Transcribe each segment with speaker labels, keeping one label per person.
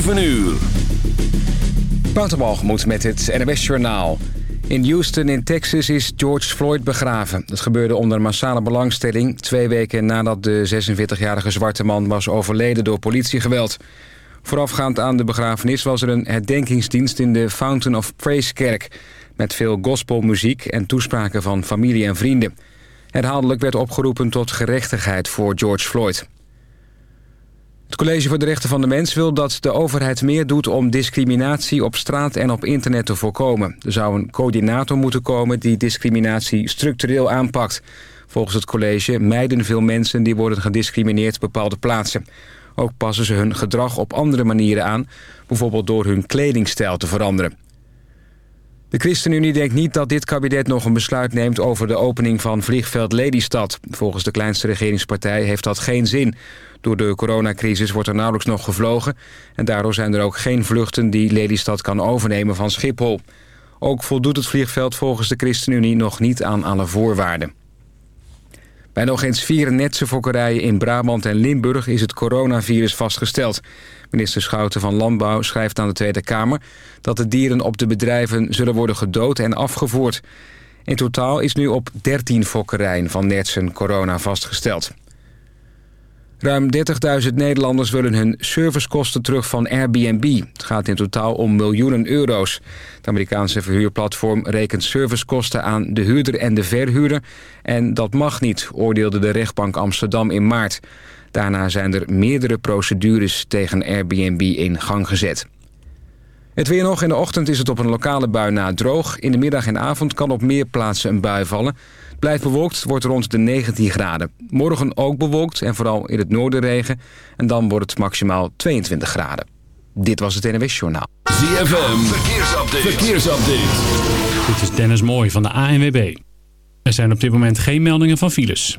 Speaker 1: 7 uur.
Speaker 2: Met het NWS Journaal. In Houston in Texas is George Floyd begraven. Dat gebeurde onder massale belangstelling... twee weken nadat de 46-jarige zwarte man was overleden door politiegeweld. Voorafgaand aan de begrafenis was er een herdenkingsdienst... in de Fountain of Praise kerk... met veel gospelmuziek en toespraken van familie en vrienden. Herhaaldelijk werd opgeroepen tot gerechtigheid voor George Floyd. Het College voor de Rechten van de Mens wil dat de overheid meer doet om discriminatie op straat en op internet te voorkomen. Er zou een coördinator moeten komen die discriminatie structureel aanpakt. Volgens het college mijden veel mensen die worden gediscrimineerd bepaalde plaatsen. Ook passen ze hun gedrag op andere manieren aan, bijvoorbeeld door hun kledingstijl te veranderen. De ChristenUnie denkt niet dat dit kabinet nog een besluit neemt over de opening van vliegveld Lelystad. Volgens de kleinste regeringspartij heeft dat geen zin. Door de coronacrisis wordt er nauwelijks nog gevlogen... en daardoor zijn er ook geen vluchten die Lelystad kan overnemen van Schiphol. Ook voldoet het vliegveld volgens de ChristenUnie nog niet aan alle voorwaarden. Bij nog eens vier netse fokkerijen in Brabant en Limburg is het coronavirus vastgesteld. Minister Schouten van Landbouw schrijft aan de Tweede Kamer... dat de dieren op de bedrijven zullen worden gedood en afgevoerd. In totaal is nu op 13 fokkerijen van netsen corona vastgesteld. Ruim 30.000 Nederlanders willen hun servicekosten terug van Airbnb. Het gaat in totaal om miljoenen euro's. Het Amerikaanse verhuurplatform rekent servicekosten aan de huurder en de verhuurder. En dat mag niet, oordeelde de rechtbank Amsterdam in maart. Daarna zijn er meerdere procedures tegen Airbnb in gang gezet. Het weer nog. In de ochtend is het op een lokale bui na droog. In de middag en avond kan op meer plaatsen een bui vallen. Blijft bewolkt, wordt rond de 19 graden. Morgen ook bewolkt en vooral in het noorden regen. En dan wordt het maximaal 22 graden. Dit was het NWS Journaal.
Speaker 1: ZFM, verkeersupdate. verkeersupdate.
Speaker 3: Dit is Dennis Mooij van de ANWB. Er zijn op dit moment geen meldingen van files.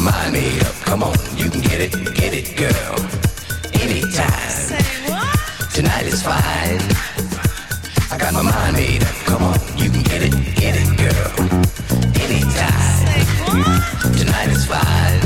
Speaker 4: My mind made up. Come on, you can get it, get it, girl. Anytime. Say what? Tonight is fine. I got my mind made up. Come on, you can get it, get it, girl. Anytime. Say what? Tonight is fine.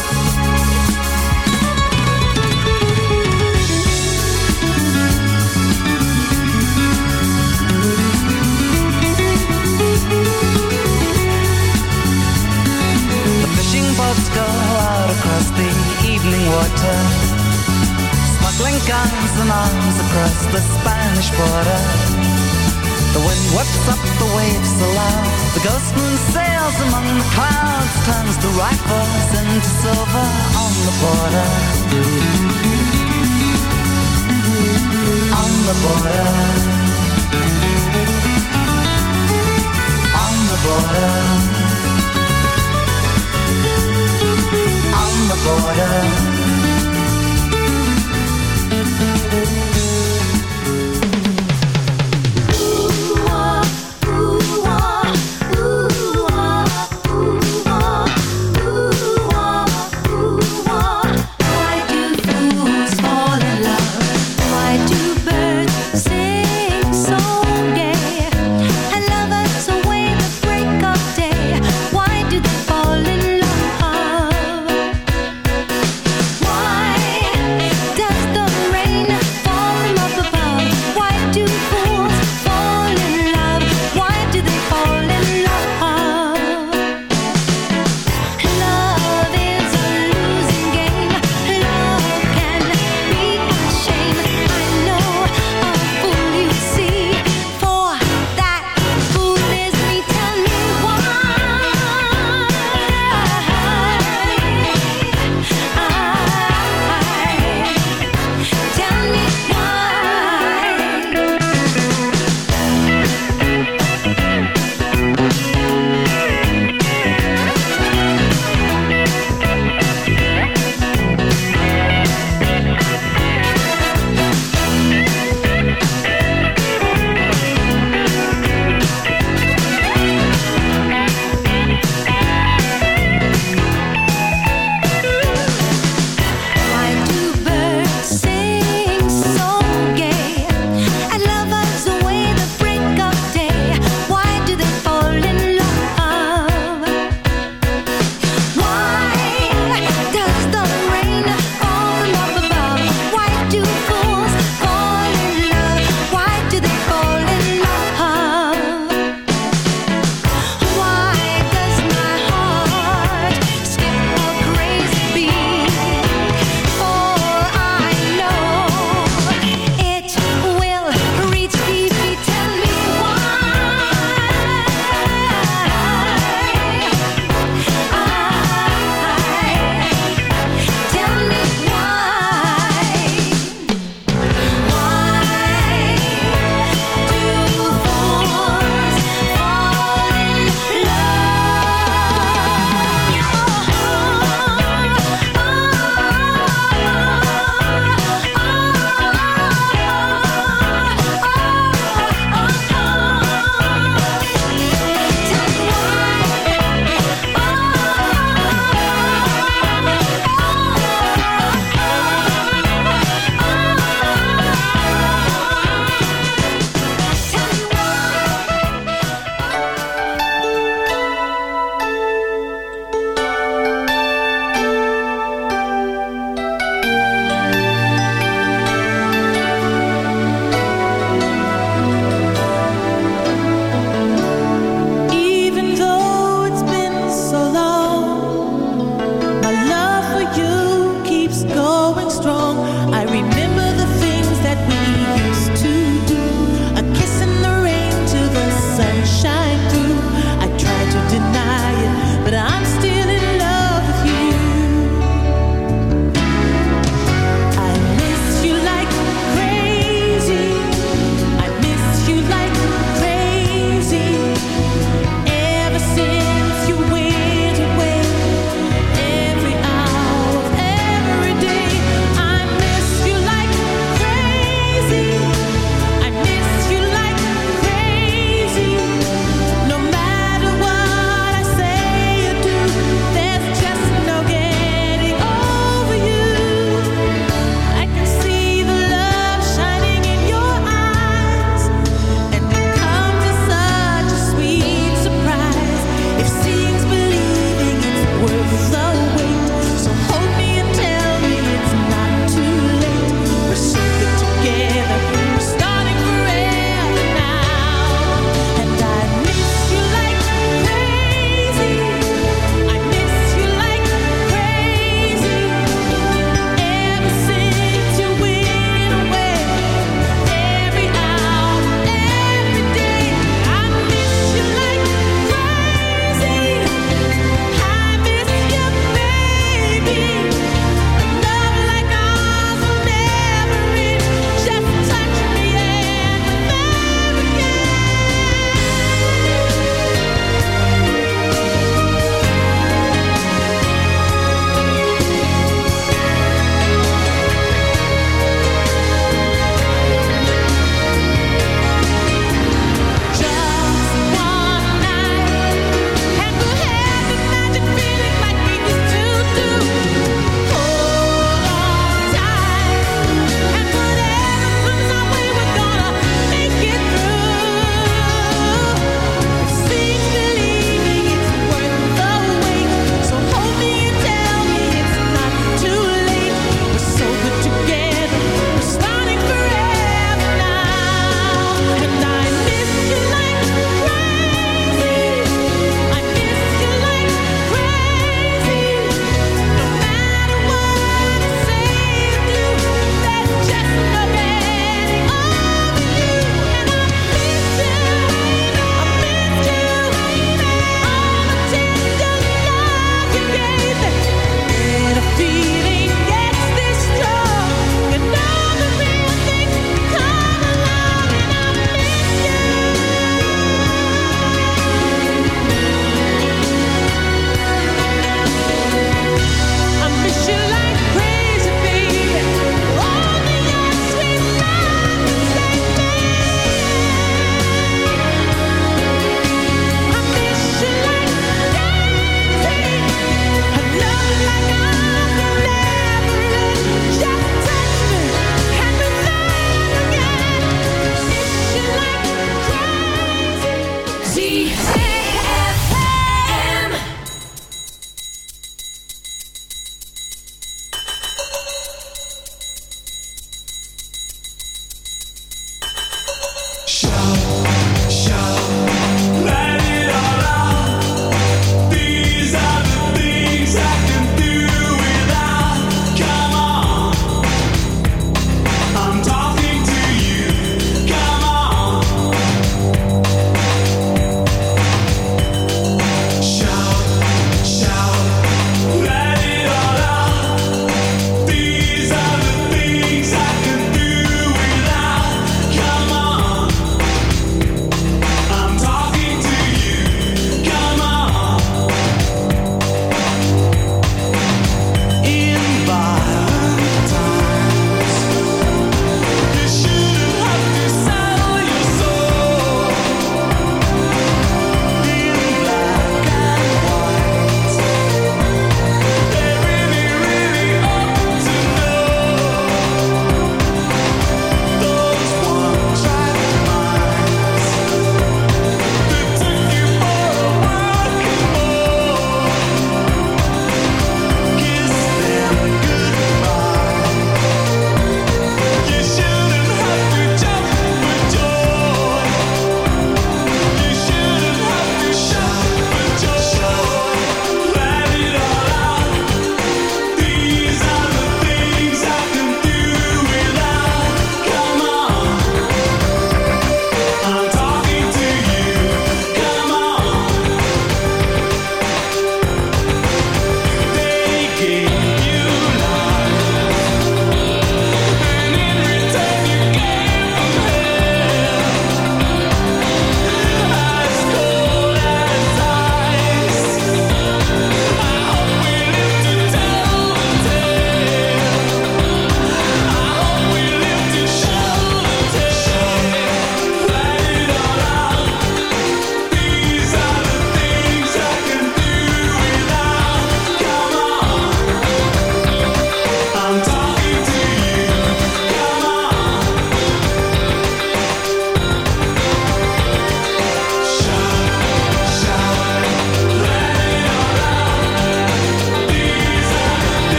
Speaker 5: Boats go out across the evening water, smuggling guns and arms across the Spanish border. The wind whips up the waves aloud. The ghost moon sails among the clouds, turns the rifles into silver on the border. On the border. On the border. Border.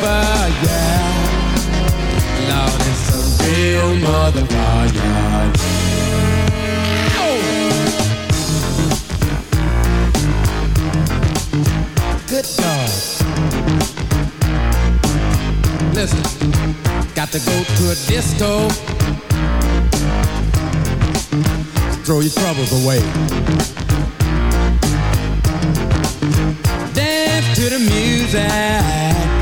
Speaker 6: yeah. Real motherfucker. Good dog. Listen, got to go to a disco. Throw your troubles away. Dance to the music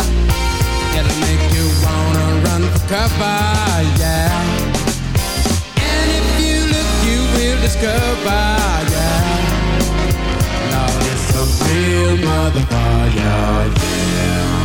Speaker 6: It'll make you wanna run for cover, yeah. And if you look, you will discover, yeah. It's a real motherfucker, yeah.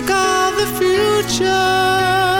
Speaker 6: Take of the
Speaker 7: future.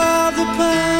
Speaker 7: of the
Speaker 1: Beleef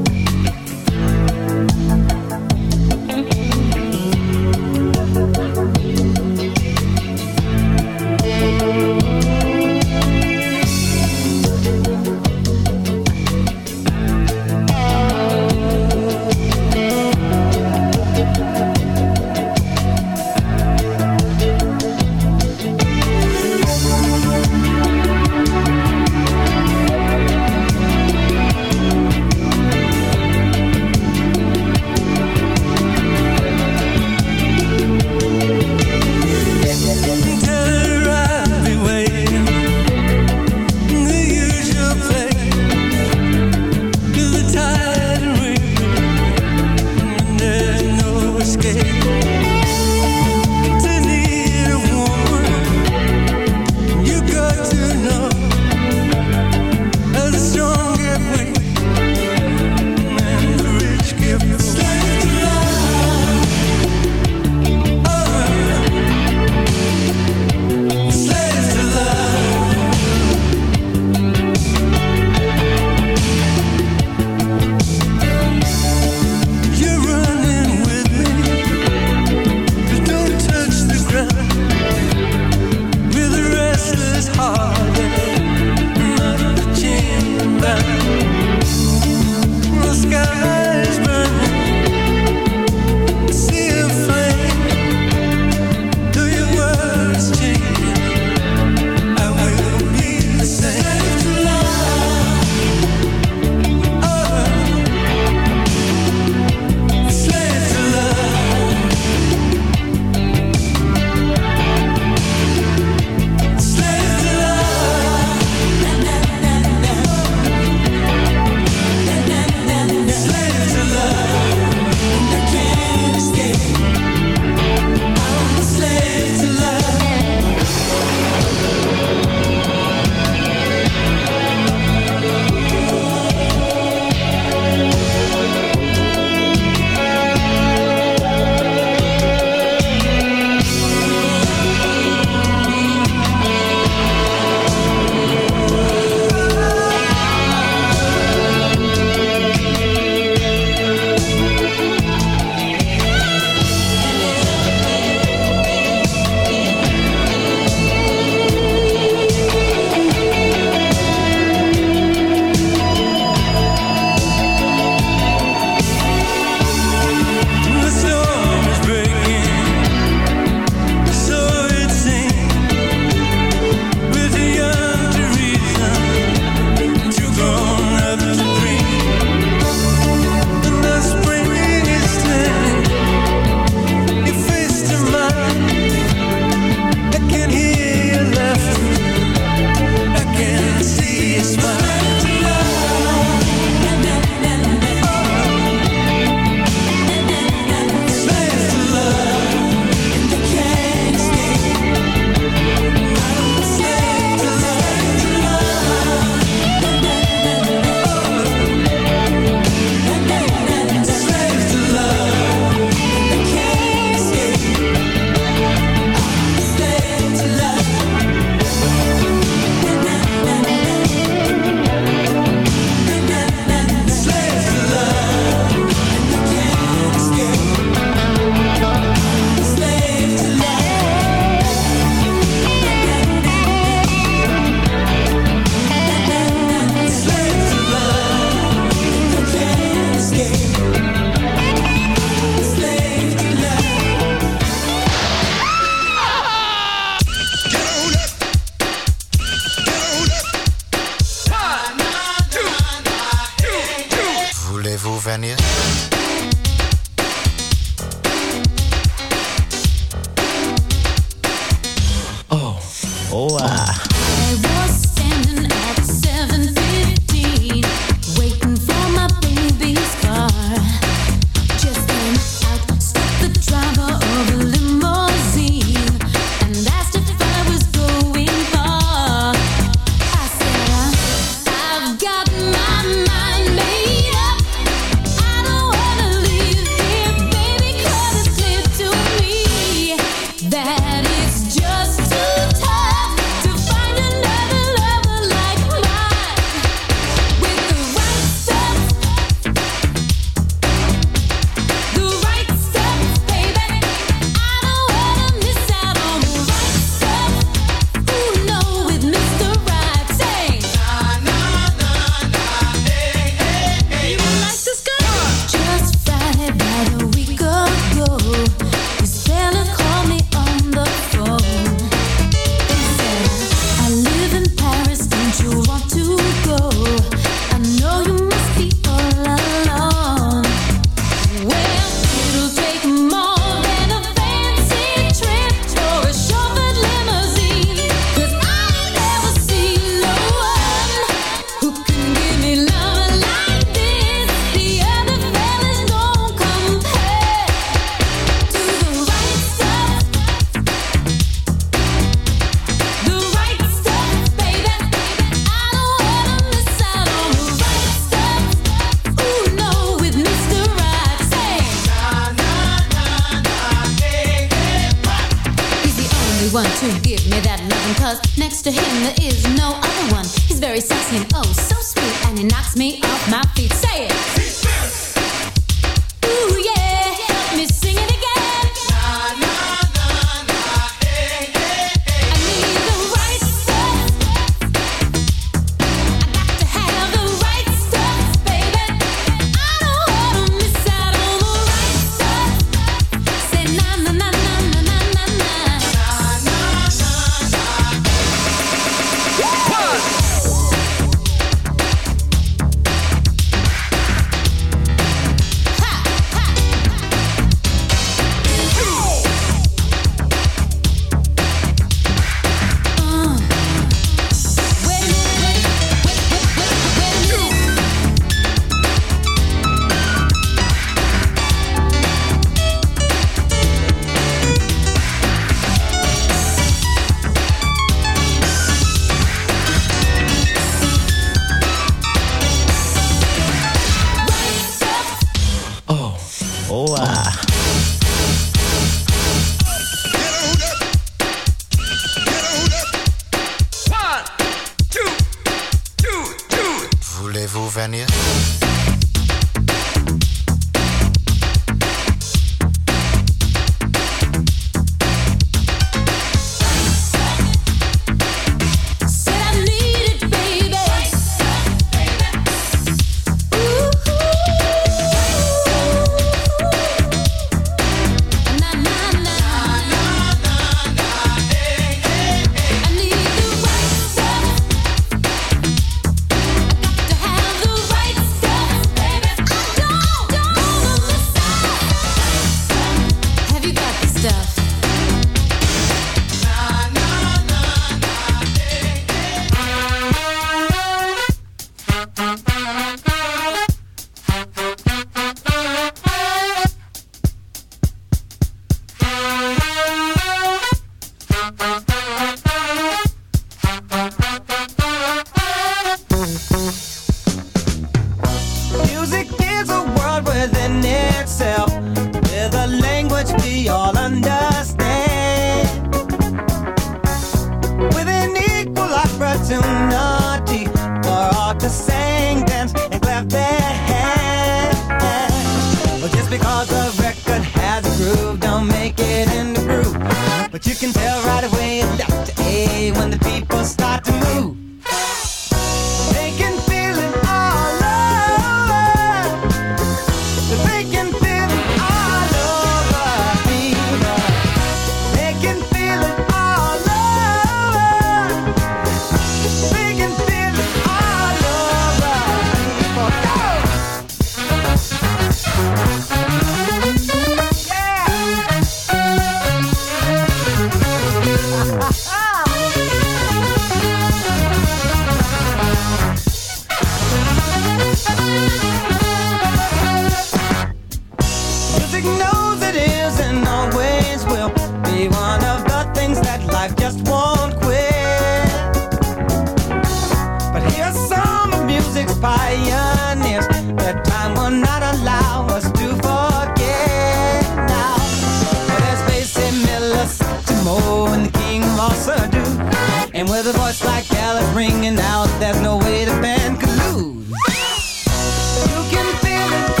Speaker 8: And
Speaker 5: with a voice like Alice ringing out, there's no way the band could lose. You can feel it.